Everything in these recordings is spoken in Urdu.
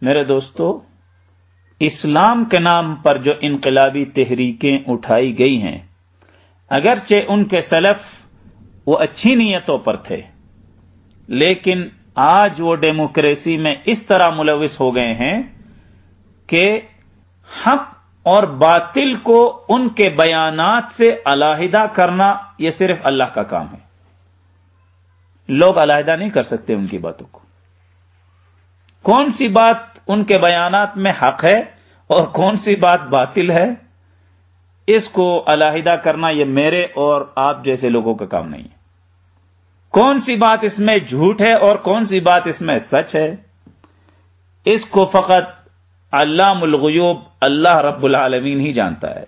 میرے دوستو، اسلام کے نام پر جو انقلابی تحریکیں اٹھائی گئی ہیں، اگرچہ ان کے سلف وہ اچھی نیتوں پر تھے، لیکن آج وہ ڈیموکریسی میں اس طرح ملوث ہو گئے ہیں کہ حق اور باطل کو ان کے بیانات سے علیحدہ کرنا یہ صرف اللہ کا کام ہے۔ لوگ علیحدہ نہیں کر سکتے ان کی باتوں کو۔ کون سی بات ان کے بیانات میں حق ہے اور کون سی بات باطل ہے؟ اس کو علیحدہ کرنا یہ میرے اور آپ جیسے لوگوں کا کام نہیں ہے۔ کون سی بات اس میں جھوٹ ہے اور کون سی بات اس میں سچ ہے؟ اس کو فقط اللہ الغیوب اللہ رب العالمین ہی جانتا ہے۔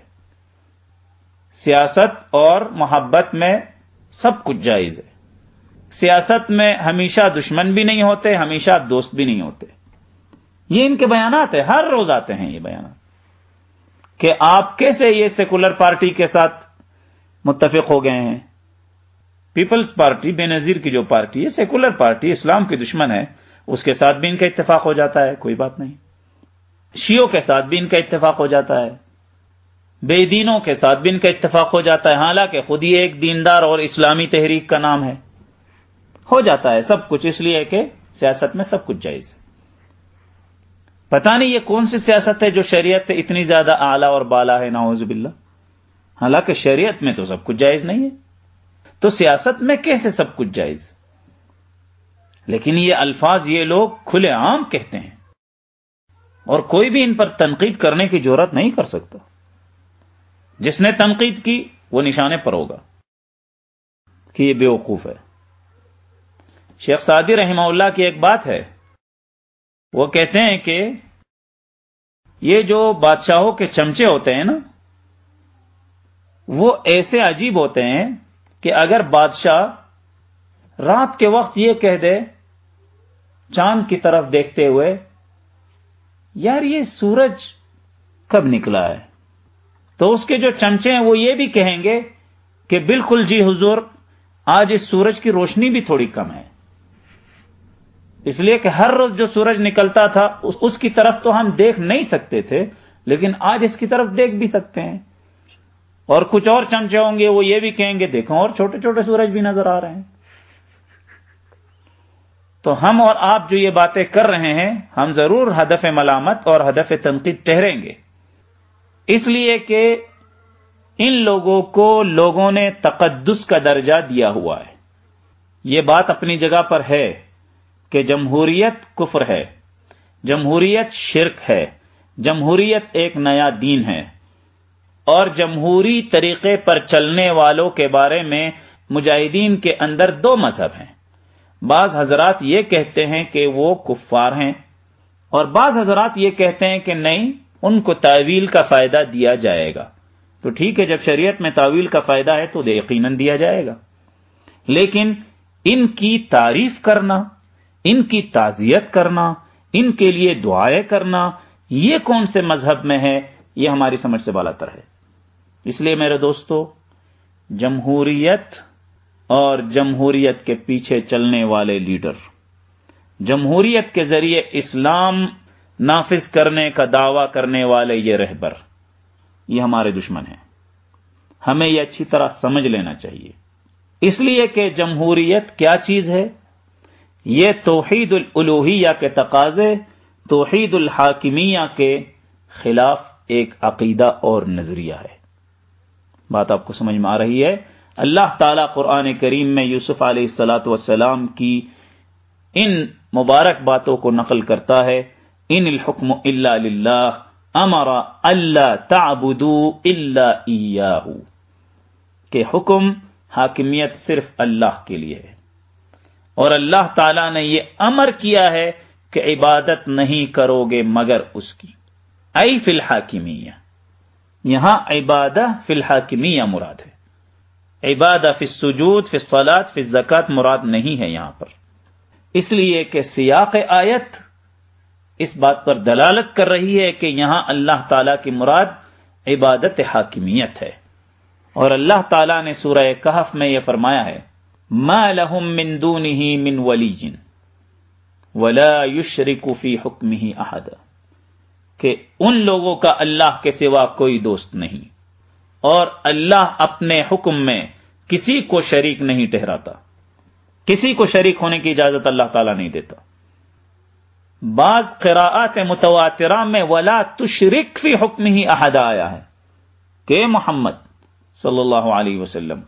سیاست اور محبت میں سب کچھ جائز ہے۔ سیاست میں ہمیشہ دشمن بھی نہیں ہوتے، ہمیشہ دوست بھی نہیں ہوتے۔ یہ ان کے بیانات ہیں، ہر روز آتے ہیں یہ بیانات۔ کہ آپ کیسے یہ سیکولر پارٹی کے ساتھ متفق ہو گئے ہیں۔ پیپلز پارٹی، بے نظیر کی جو پارٹی ہے، سیکولر پارٹی، اسلام کی دشمن ہے، اس کے ساتھ بھی ان کا اتفاق ہو جاتا ہے، کوئی بات نہیں۔ شیوں کے ساتھ بھی ان کا اتفاق ہو جاتا ہے۔ بے دینوں کے ساتھ بھی ان کا اتفاق ہو جاتا ہے۔ حالانکہ خود ہی ایک دیندار اور اسلامی تحریک کا نام ہے۔ ہو جاتا ہے سب کچھ، اس لیے کہ سیاست میں سب کچھ جائز ہے۔ پتا نہیں یہ کون سی سیاست ہے جو شریعت سے اتنی زیادہ اعلیٰ اور بالا ہے ناوز باللہ۔ حالانکہ شریعت میں تو سب کچھ جائز نہیں ہے۔ تو سیاست میں کیسے سب کچھ جائز؟ لیکن یہ الفاظ یہ لوگ کھلے عام کہتے ہیں۔ اور کوئی بھی ان پر تنقید کرنے کی ضرورت نہیں کر سکتا۔ جس نے تنقید کی، وہ نشانے پر ہوگا کہ یہ بیوقوف ہے۔ شیخ سعدی رحمہ اللہ کی ایک بات ہے۔ وہ کہتے ہیں کہ یہ جو بادشاہوں کے چمچے ہوتے ہیں نا، وہ ایسے عجیب ہوتے ہیں کہ اگر بادشاہ رات کے وقت یہ کہہ دے، چاند کی طرف دیکھتے ہوئے، یار یہ سورج کب نکلا ہے؟ تو اس کے جو چمچے ہیں وہ یہ بھی کہیں گے کہ بالکل جی حضور، آج اس سورج کی روشنی بھی تھوڑی کم ہے۔ اس لیے کہ ہر روز جو سورج نکلتا تھا، اس کی طرف تو ہم دیکھ نہیں سکتے تھے، لیکن آج اس کی طرف دیکھ بھی سکتے ہیں۔ اور کچھ اور چمچے ہوں گے، وہ یہ بھی کہیں گے، دیکھو، اور چھوٹے چھوٹے سورج بھی نظر آ رہے ہیں۔ تو ہم اور آپ جو یہ باتیں کر رہے ہیں، ہم ضرور ہدف ملامت اور ہدف تنقید ٹہریں گے۔ اس لیے کہ ان لوگوں کو لوگوں نے تقدس کا درجہ دیا ہوا ہے۔ یہ بات اپنی جگہ پر ہے۔ کہ جمہوریت کفر ہے، جمہوریت شرک ہے، جمہوریت ایک نیا دین ہے۔ اور جمہوری طریقے پر چلنے والوں کے بارے میں مجاہدین کے اندر دو مذہب ہیں۔ بعض حضرات یہ کہتے ہیں کہ وہ کفار ہیں اور بعض حضرات یہ کہتے ہیں کہ نہیں، ان کو تعویل کا فائدہ دیا جائے گا۔ تو ٹھیک ہے، جب شریعت میں تعویل کا فائدہ ہے تو یقیناً دیا جائے گا۔ لیکن ان کی تعریف کرنا ان کی تعزیت کرنا، ان کے لیے دعائیں کرنا، یہ کون سے مذہب میں ہے؟ یہ ہماری سمجھ سے بالا تر ہے۔ اس لیے میرے دوستو، جمہوریت اور جمہوریت کے پیچھے چلنے والے لیڈر، جمہوریت کے ذریعے اسلام نافذ کرنے کا دعوی کرنے والے یہ رہبر، یہ ہمارے دشمن ہیں۔ ہمیں یہ اچھی طرح سمجھ لینا چاہیے۔ اس لیے کہ جمہوریت کیا چیز ہے؟ یہ توحید الوحیہ کے تقاضے، توحید الحاکمیہ کے خلاف ایک عقیدہ اور نظریہ ہے۔ بات آپ کو سمجھ میں آ رہی ہے۔ اللہ تعالی قرآن کریم میں یوسف علیہ السلاۃ والسلام کی ان مبارک باتوں کو نقل کرتا ہے۔ ان الحکم اللہ امرا اللہ تعبدو اللہ کہ حکم حاکمیت صرف اللہ کے لیے ہے۔ اور اللہ تعالی نے یہ امر کیا ہے کہ عبادت نہیں کرو گے مگر اس کی۔ ای فی الحاکمیہ۔ یہاں عبادہ فی الحاکمیہ مراد ہے۔ عبادہ فی السجود، فی الصلاة، فی الزکات مراد نہیں ہے یہاں پر۔ اس لیے کہ سیاق آیت اس بات پر دلالت کر رہی ہے کہ یہاں اللہ تعالی کی مراد عبادت حاکمیت ہے۔ اور اللہ تعالیٰ نے سورہ کہف میں یہ فرمایا ہے۔ ما لهم من دونه من ولی ولا یشرک فی حکم ہی احد کہ ان لوگوں کا اللہ کے سوا کوئی دوست نہیں اور اللہ اپنے حکم میں کسی کو شریک نہیں ٹہراتا کسی کو شریک ہونے کی اجازت اللہ تعالیٰ نہیں دیتا۔ بعض قراءات متواترہ میں ولا تشرک فی حکم ہی احد آیا ہے کہ محمد صلی اللہ علیہ وسلم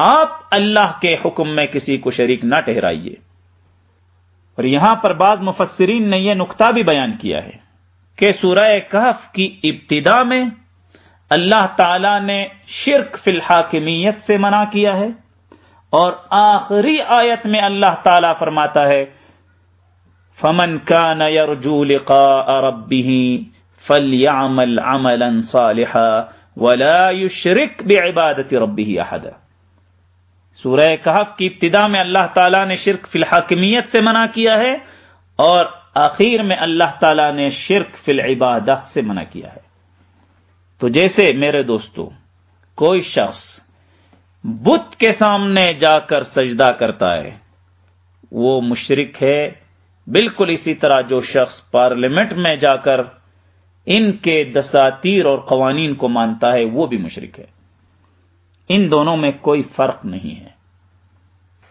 آپ اللہ کے حکم میں کسی کو شریک نہ ٹہرائیے اور یہاں پر بعض مفسرین نے یہ نقطہ بھی بیان کیا ہے کہ سورہ کہف کی ابتدا میں اللہ تعالی نے شرک فی الحاکمیت سے منع کیا ہے اور آخری آیت میں اللہ تعالی فرماتا ہے، فمن كان يرجو لقاء ربه فليعمل عملا صالحا ولا يشرك بعبادة ربه احدا سورہ کہف کی ابتدا میں اللہ تعالیٰ نے شرک فی الحاکمیت سے منع کیا ہے اور آخر میں اللہ تعالیٰ نے شرک فی العبادہ سے منع کیا ہے۔ تو جیسے میرے دوستو، کوئی شخص بت کے سامنے جا کر سجدہ کرتا ہے، وہ مشرک ہے، بالکل اسی طرح جو شخص پارلیمنٹ میں جا کر ان کے دساتیر اور قوانین کو مانتا ہے، وہ بھی مشرک ہے۔ ان دونوں میں کوئی فرق نہیں ہے۔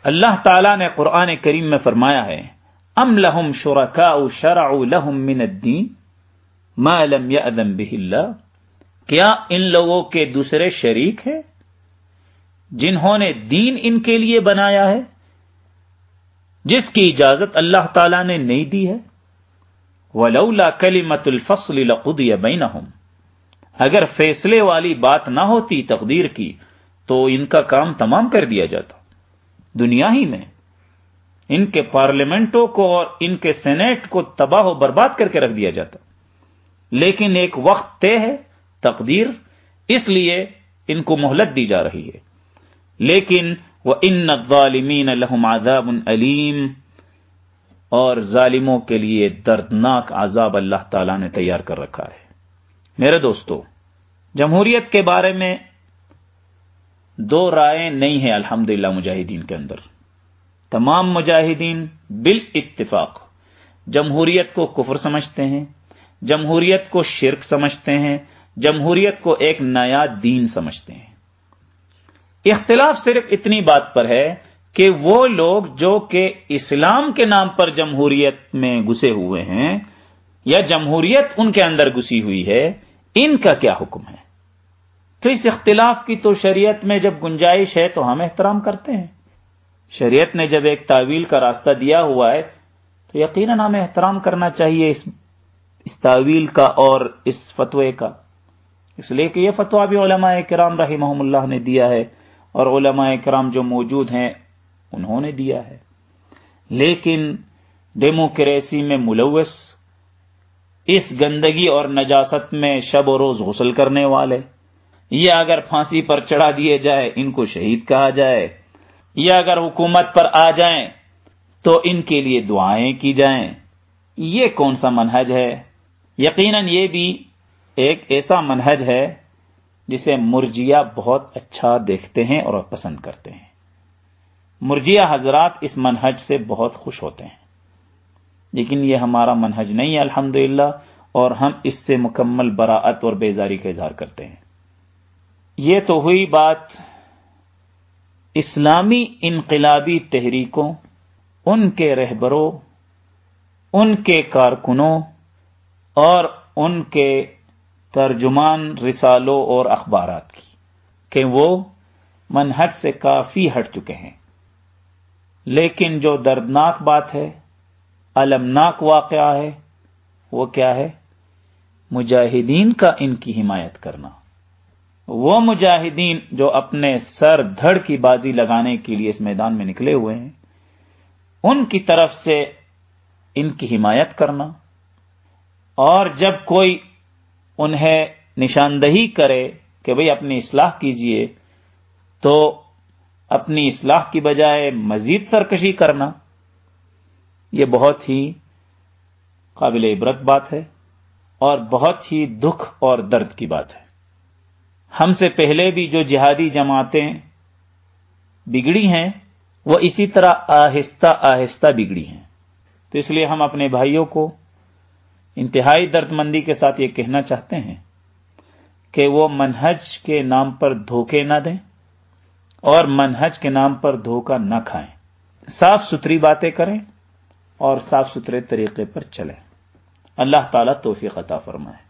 اللہ تعالی نے قرآن کریم میں فرمایا ہے، ام لہم شرکاء شرعوا لہم من الدین ما لم یأذن به اللہ۔ کیا ان لوگوں کے دوسرے شریک ہیں جنہوں نے دین ان کے لیے بنایا ہے؟ جس کی اجازت اللہ تعالی نے نہیں دی ہے۔ ولولا کلمت الفصل لقضی بینہم۔ اگر فیصلے والی بات نہ ہوتی تقدیر کی تو ان کا کام تمام کر دیا جاتا۔ دنیا ہی میں ان کے پارلیمنٹوں کو اور ان کے سینیٹ کو تباہ و برباد کر کے رکھ دیا جاتا۔ لیکن ایک وقت طے ہے، تقدیر اس لیے ان کو مہلت دی جا رہی ہے۔ لیکن وہ ان ظالمین لہم عذاب علیم اور ظالموں کے لیے دردناک عذاب اللہ تعالی نے تیار کر رکھا ہے۔ میرے دوستو، جمہوریت کے بارے میں دو رائے نہیں ہیں الحمد مجاہدین کے اندر۔ تمام مجاہدین بال اتفاق جمہوریت کو کفر سمجھتے ہیں، جمہوریت کو شرک سمجھتے ہیں، جمہوریت کو ایک نیا دین سمجھتے ہیں۔ اختلاف صرف اتنی بات پر ہے کہ وہ لوگ جو کہ اسلام کے نام پر جمہوریت میں گھسے ہوئے ہیں یا جمہوریت ان کے اندر گھسی ہوئی ہے، ان کا کیا حکم ہے؟ تو اس اختلاف کی تو شریعت میں جب گنجائش ہے تو ہم احترام کرتے ہیں۔ شریعت نے جب ایک تعویل کا راستہ دیا ہوا ہے تو یقیناً ہمیں احترام کرنا چاہیے اس اس تعویل کا اور اس فتوے کا۔ اس لیے کہ یہ فتویٰ بھی علماء کرام رحمہ اللہ نے دیا ہے اور علماء کرام جو موجود ہیں انہوں نے دیا ہے۔ لیکن ڈیموکریسی میں ملوث، اس گندگی اور نجاست میں شب و روز غسل کرنے والے یا اگر پھانسی پر چڑھا دیے جائے، ان کو شہید کہا جائے، یا اگر حکومت پر آ جائیں، تو ان کے لیے دعائیں کی جائیں۔ یہ کون سا منہج ہے؟ یقیناً یہ بھی ایک ایسا منہج ہے جسے مرجیا بہت اچھا دیکھتے ہیں اور پسند کرتے ہیں۔ مرجیا حضرات اس منہج سے بہت خوش ہوتے ہیں۔ لیکن یہ ہمارا منہج نہیں ہے الحمد اور ہم اس سے مکمل براعت اور بیزاری کا اظہار کرتے ہیں۔ یہ تو ہوئی بات اسلامی انقلابی تحریکوں، ان کے رہبروں، ان کے کارکنوں اور ان کے ترجمان رسالوں اور اخبارات کی کہ وہ منہج سے کافی ہٹ چکے ہیں۔ لیکن جو دردناک بات ہے المناک واقعہ ہے، وہ کیا ہے؟ مجاہدین کا ان کی حمایت کرنا۔ وہ مجاہدین جو اپنے سر دھڑ کی بازی لگانے کے لیے اس میدان میں نکلے ہوئے ہیں، ان کی طرف سے ان کی حمایت کرنا، اور جب کوئی انہیں نشاندہی کرے کہ بھئی اپنی اصلاح کیجیے، تو اپنی اصلاح کی بجائے مزید سرکشی کرنا، یہ بہت ہی قابل عبرت بات ہے، اور بہت ہی دکھ اور درد کی بات ہے۔ ہم سے پہلے بھی جو جہادی جماعتیں بگڑی ہیں، وہ اسی طرح آہستہ آہستہ بگڑی ہیں۔ تو اس لیے ہم اپنے بھائیوں کو انتہائی درد مندی کے ساتھ یہ کہنا چاہتے ہیں کہ وہ منہج کے نام پر دھوکے نہ دیں اور منہج کے نام پر دھوکہ نہ کھائیں۔ صاف ستھری باتیں کریں اور صاف ستھرے طریقے پر چلیں۔ اللہ تعالیٰ توفیق عطا فرمائے۔